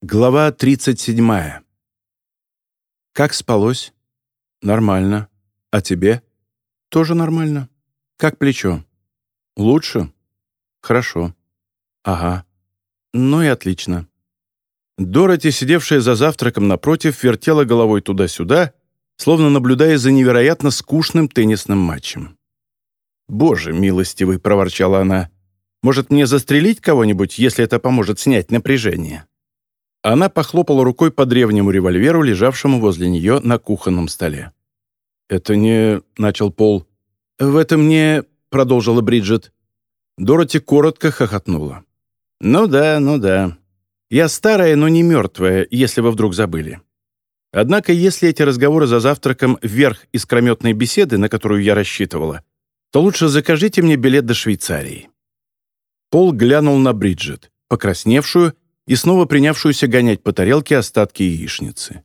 Глава 37. Как спалось? Нормально. А тебе? Тоже нормально. Как плечо? Лучше? Хорошо. Ага. Ну и отлично. Дороти, сидевшая за завтраком напротив, вертела головой туда-сюда, словно наблюдая за невероятно скучным теннисным матчем. «Боже милостивый!» — проворчала она. «Может, мне застрелить кого-нибудь, если это поможет снять напряжение?» Она похлопала рукой по древнему револьверу, лежавшему возле нее на кухонном столе. «Это не...» — начал Пол. «В этом не...» — продолжила Бриджит. Дороти коротко хохотнула. «Ну да, ну да. Я старая, но не мертвая, если вы вдруг забыли. Однако, если эти разговоры за завтраком вверх искрометной беседы, на которую я рассчитывала, то лучше закажите мне билет до Швейцарии». Пол глянул на Бриджит, покрасневшую и снова принявшуюся гонять по тарелке остатки яичницы.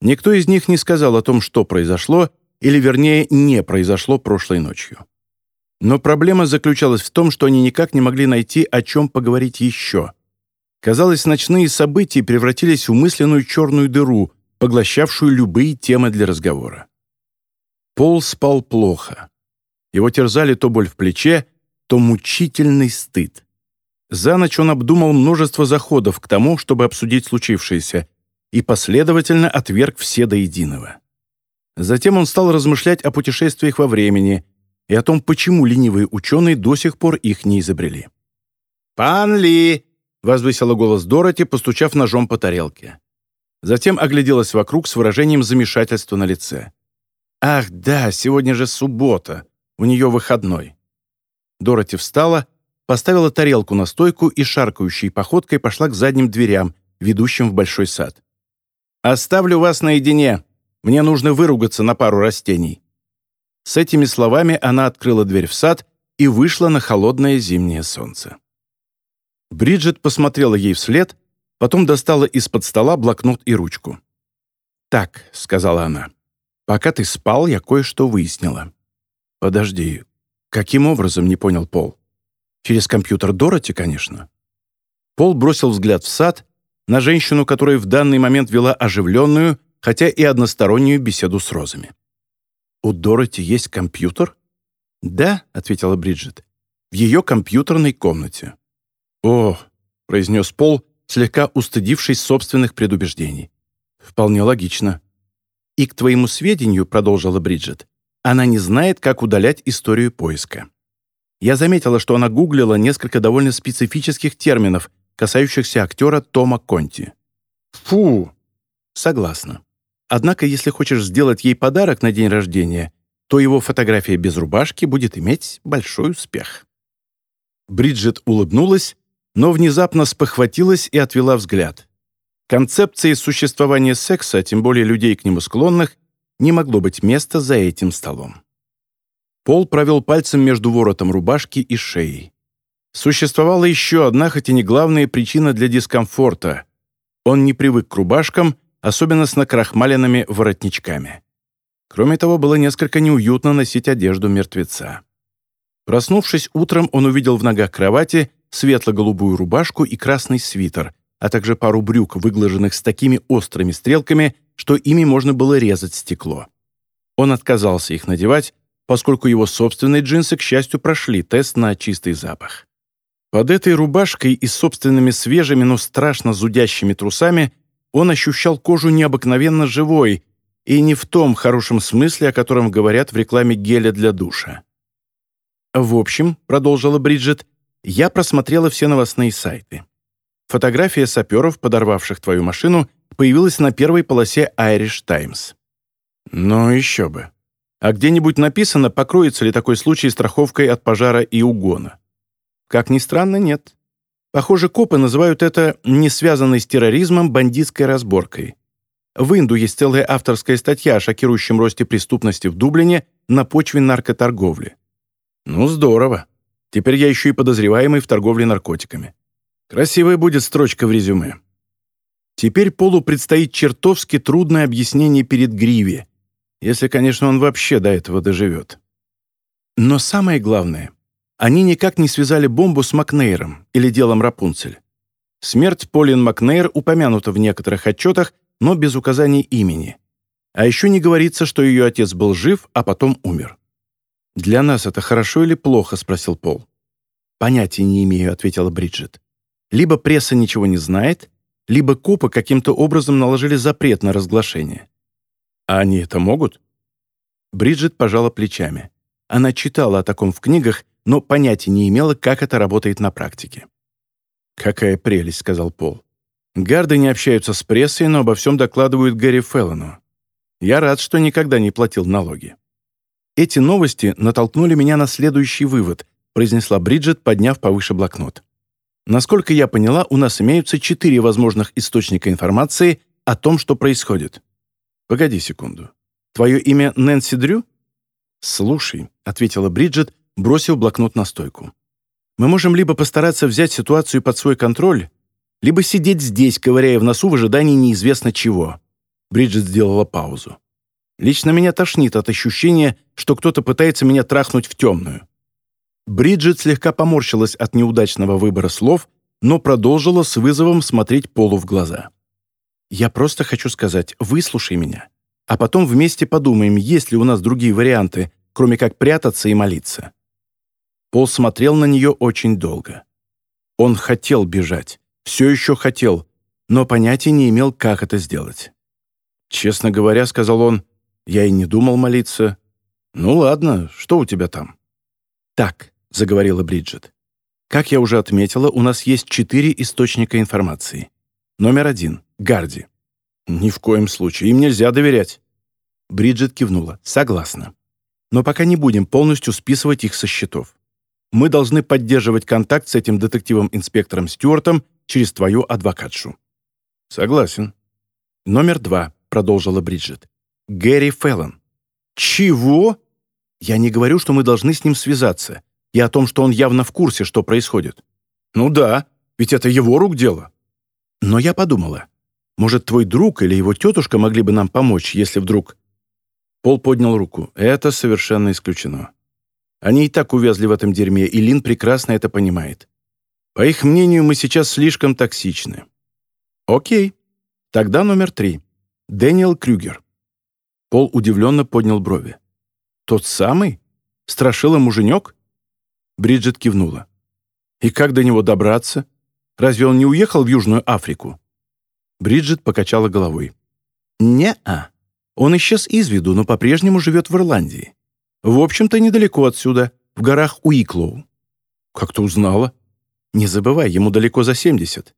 Никто из них не сказал о том, что произошло, или, вернее, не произошло прошлой ночью. Но проблема заключалась в том, что они никак не могли найти, о чем поговорить еще. Казалось, ночные события превратились в мысленную черную дыру, поглощавшую любые темы для разговора. Пол спал плохо. Его терзали то боль в плече, то мучительный стыд. За ночь он обдумал множество заходов к тому, чтобы обсудить случившееся, и последовательно отверг все до единого. Затем он стал размышлять о путешествиях во времени и о том, почему ленивые ученые до сих пор их не изобрели. «Пан Ли!» — возвысила голос Дороти, постучав ножом по тарелке. Затем огляделась вокруг с выражением замешательства на лице. «Ах, да, сегодня же суббота. У нее выходной». Дороти встала поставила тарелку на стойку и шаркающей походкой пошла к задним дверям, ведущим в большой сад. «Оставлю вас наедине. Мне нужно выругаться на пару растений». С этими словами она открыла дверь в сад и вышла на холодное зимнее солнце. Бриджит посмотрела ей вслед, потом достала из-под стола блокнот и ручку. «Так», — сказала она, — «пока ты спал, я кое-что выяснила». «Подожди, каким образом?» — не понял Пол. Через компьютер Дороти, конечно. Пол бросил взгляд в сад на женщину, которая в данный момент вела оживленную, хотя и одностороннюю беседу с розами. «У Дороти есть компьютер?» «Да», — ответила Бриджит, — «в ее компьютерной комнате». «О», — произнес Пол, слегка устыдившись собственных предубеждений. «Вполне логично». «И к твоему сведению», — продолжила Бриджит, — «она не знает, как удалять историю поиска я заметила, что она гуглила несколько довольно специфических терминов, касающихся актера Тома Конти. Фу! Согласна. Однако, если хочешь сделать ей подарок на день рождения, то его фотография без рубашки будет иметь большой успех. Бриджит улыбнулась, но внезапно спохватилась и отвела взгляд. Концепции существования секса, тем более людей к нему склонных, не могло быть места за этим столом. Пол провел пальцем между воротом рубашки и шеей. Существовала еще одна, хоть и не главная причина для дискомфорта. Он не привык к рубашкам, особенно с накрахмаленными воротничками. Кроме того, было несколько неуютно носить одежду мертвеца. Проснувшись утром, он увидел в ногах кровати светло-голубую рубашку и красный свитер, а также пару брюк, выглаженных с такими острыми стрелками, что ими можно было резать стекло. Он отказался их надевать, поскольку его собственные джинсы, к счастью, прошли тест на чистый запах. Под этой рубашкой и собственными свежими, но страшно зудящими трусами он ощущал кожу необыкновенно живой и не в том хорошем смысле, о котором говорят в рекламе геля для душа. «В общем», — продолжила Бриджит, — «я просмотрела все новостные сайты. Фотография саперов, подорвавших твою машину, появилась на первой полосе Irish Times». «Ну, еще бы. А где-нибудь написано, покроется ли такой случай страховкой от пожара и угона? Как ни странно, нет. Похоже, копы называют это не связанной с терроризмом бандитской разборкой. В Инду есть целая авторская статья о шокирующем росте преступности в Дублине на почве наркоторговли. Ну, здорово. Теперь я еще и подозреваемый в торговле наркотиками. Красивая будет строчка в резюме. Теперь Полу предстоит чертовски трудное объяснение перед Гриви, если, конечно, он вообще до этого доживет. Но самое главное, они никак не связали бомбу с Макнейром или делом Рапунцель. Смерть Полин Макнейр упомянута в некоторых отчетах, но без указания имени. А еще не говорится, что ее отец был жив, а потом умер. «Для нас это хорошо или плохо?» — спросил Пол. «Понятия не имею», — ответила Бриджит. «Либо пресса ничего не знает, либо копы каким-то образом наложили запрет на разглашение». «А они это могут?» Бриджит пожала плечами. Она читала о таком в книгах, но понятия не имела, как это работает на практике. «Какая прелесть», — сказал Пол. «Гарды не общаются с прессой, но обо всем докладывают Гэри Феллону. Я рад, что никогда не платил налоги». «Эти новости натолкнули меня на следующий вывод», произнесла Бриджит, подняв повыше блокнот. «Насколько я поняла, у нас имеются четыре возможных источника информации о том, что происходит. Погоди секунду. Твое имя Нэнси Дрю?» «Слушай», — ответила Бриджит, бросив блокнот на стойку. «Мы можем либо постараться взять ситуацию под свой контроль, либо сидеть здесь, ковыряя в носу в ожидании неизвестно чего». Бриджит сделала паузу. Лично меня тошнит от ощущения, что кто-то пытается меня трахнуть в темную. Бриджит слегка поморщилась от неудачного выбора слов, но продолжила с вызовом смотреть Полу в глаза. «Я просто хочу сказать, выслушай меня, а потом вместе подумаем, есть ли у нас другие варианты, кроме как прятаться и молиться». Пол смотрел на нее очень долго. Он хотел бежать, все еще хотел, но понятия не имел, как это сделать. «Честно говоря», — сказал он, — я и не думал молиться. Ну ладно, что у тебя там? Так, заговорила Бриджит. Как я уже отметила, у нас есть четыре источника информации. Номер один — Гарди. Ни в коем случае, им нельзя доверять. Бриджит кивнула. Согласна. Но пока не будем полностью списывать их со счетов. Мы должны поддерживать контакт с этим детективом-инспектором Стюартом через твою адвокатшу. Согласен. Номер два, продолжила Бриджит. Гэри Феллон. Чего? Я не говорю, что мы должны с ним связаться. Я о том, что он явно в курсе, что происходит. Ну да, ведь это его рук дело. Но я подумала, может, твой друг или его тетушка могли бы нам помочь, если вдруг... Пол поднял руку. Это совершенно исключено. Они и так увязли в этом дерьме, и Лин прекрасно это понимает. По их мнению, мы сейчас слишком токсичны. Окей. Тогда номер три. Дэниел Крюгер. Пол удивленно поднял брови. «Тот самый? Страшила муженек?» Бриджит кивнула. «И как до него добраться? Разве он не уехал в Южную Африку?» Бриджит покачала головой. «Не-а. Он исчез из виду, но по-прежнему живет в Ирландии. В общем-то, недалеко отсюда, в горах Уиклоу». «Как ты узнала?» «Не забывай, ему далеко за 70.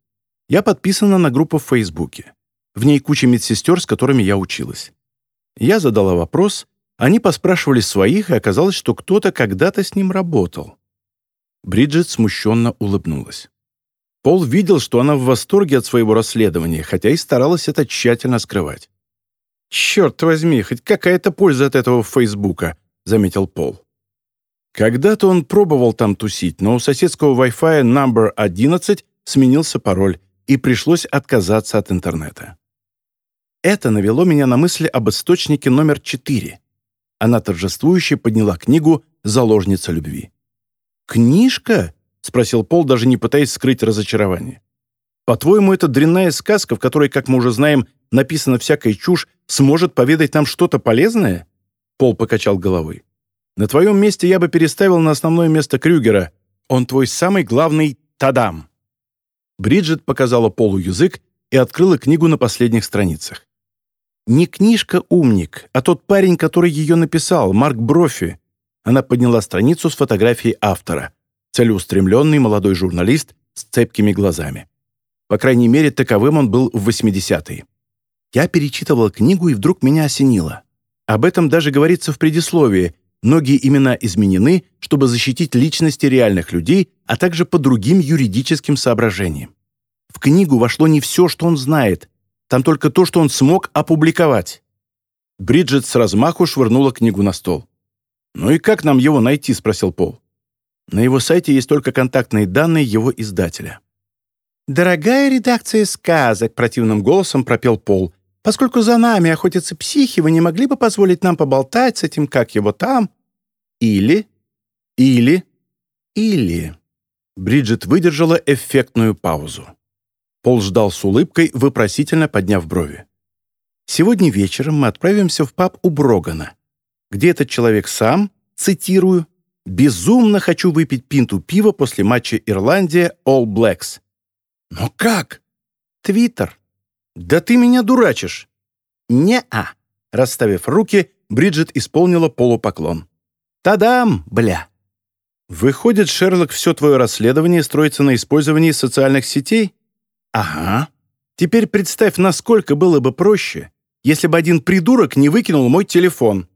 Я подписана на группу в Фейсбуке. В ней куча медсестер, с которыми я училась. Я задала вопрос, они поспрашивали своих, и оказалось, что кто-то когда-то с ним работал. Бриджит смущенно улыбнулась. Пол видел, что она в восторге от своего расследования, хотя и старалась это тщательно скрывать. «Черт возьми, хоть какая-то польза от этого Фейсбука», — заметил Пол. Когда-то он пробовал там тусить, но у соседского Wi-Fi Number 11 сменился пароль, и пришлось отказаться от интернета. Это навело меня на мысли об источнике номер четыре. Она торжествующе подняла книгу «Заложница любви». «Книжка?» — спросил Пол, даже не пытаясь скрыть разочарование. «По-твоему, это дрянная сказка, в которой, как мы уже знаем, написана всякая чушь, сможет поведать нам что-то полезное?» Пол покачал головой. «На твоем месте я бы переставил на основное место Крюгера. Он твой самый главный тадам». Бриджит показала Полу язык и открыла книгу на последних страницах. Не книжка «Умник», а тот парень, который ее написал, Марк Брофи. Она подняла страницу с фотографией автора. Целеустремленный молодой журналист с цепкими глазами. По крайней мере, таковым он был в 80-е. Я перечитывала книгу, и вдруг меня осенило. Об этом даже говорится в предисловии. Многие имена изменены, чтобы защитить личности реальных людей, а также по другим юридическим соображениям. В книгу вошло не все, что он знает, там только то, что он смог опубликовать». Бриджит с размаху швырнула книгу на стол. «Ну и как нам его найти?» — спросил Пол. На его сайте есть только контактные данные его издателя. «Дорогая редакция сказок», — противным голосом пропел Пол, «поскольку за нами охотятся психи, вы не могли бы позволить нам поболтать с этим, как его там?» «Или...» «Или...» «Или...» Бриджит выдержала эффектную паузу. Пол ждал с улыбкой, вопросительно подняв брови. «Сегодня вечером мы отправимся в паб у Брогана, где этот человек сам, цитирую, «безумно хочу выпить пинту пива после матча Ирландия All Blacks». «Но как?» «Твиттер». «Да ты меня дурачишь». «Не-а». Расставив руки, Бриджит исполнила полупоклон. «Тадам, бля!» «Выходит, Шерлок, все твое расследование строится на использовании социальных сетей?» «Ага. Теперь представь, насколько было бы проще, если бы один придурок не выкинул мой телефон».